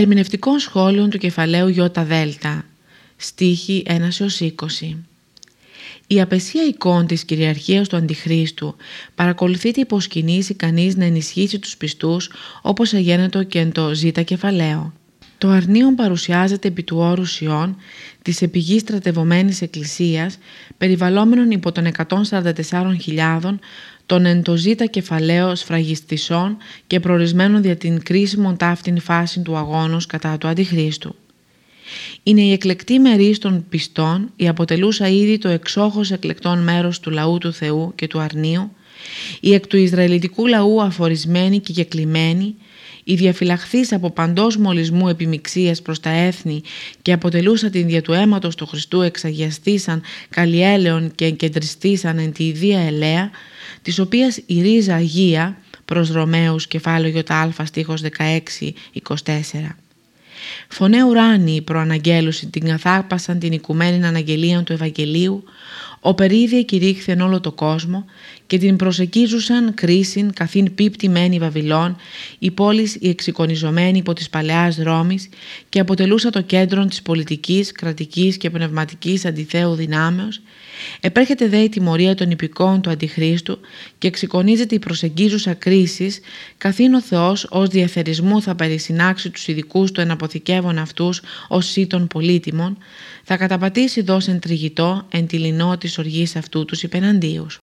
Ερμηνευτικών σχόλων του κεφαλαίου ΙΔ, στίχη 1 20. Η απεσία εικόν της κυριαρχίας του Αντιχρίστου παρακολουθείται υποσκηνήσει κανείς να ενισχύσει τους πιστούς όπως αγένετο και εν το ζήτα κεφαλαίο. Το αρνίον παρουσιάζεται επί του όρου Σιών της επιγής στρατευωμένης εκκλησίας περιβαλλόμενων υπό των 144.000 των εντοζήτα κεφαλαίο σφραγιστησών και προορισμένων δια την κρίσιμον ταύτην φάση του αγώνος κατά του Αντιχρίστου. Είναι η εκλεκτή μερής των πιστών, η αποτελούσα ήδη το εξόχως εκλεκτόν μέρος του λαού του Θεού και του αρνίου, η εκ του Ισραηλιτικού λαού αφορισμένη και κεκλειμένη, η διαφυλαχθής από παντός μολυσμού επιμιξίας προς τα έθνη και αποτελούσα την δια του αίματος του Χριστού εξαγιαστήσαν καλλιέλεον και εγκεντριστήσαν εν τη ιδία ελέα, της οποίας η ρίζα Αγία προς Ρωμαίους κεφάλαιο α στίχος 16-24. Φωνέ ουράνιοι προαναγγέλουσι την καθάπασαν την οικουμένη αναγγελία του Ευαγγελίου, ο περίδια κηρύχθεν όλο το κόσμο και την προσεκίζουσαν κρίσιν καθήν πίπτημένη Βαβυλών, η πόλης η εξοικονιζομένη υπό της παλαιάς Ρώμης και αποτελούσα το κέντρο της πολιτικής, κρατικής και πνευματικής αντιθέου δυνάμεως, επέρχεται δε η τιμωρία των υπηκών του Αντιχρίστου και εξοικονίζεται η προσεγγίζουσα κρίση, καθήν ο Θεός ως διαθερισμού θα περισυνάξει τους ειδικούς του εναποθηκεύων αυτούς ως σύτων πολύτιμων, θα καταπατήσει δώσεν τριγητό εν τη λινό της οργής αυτού τους υπεναντίους.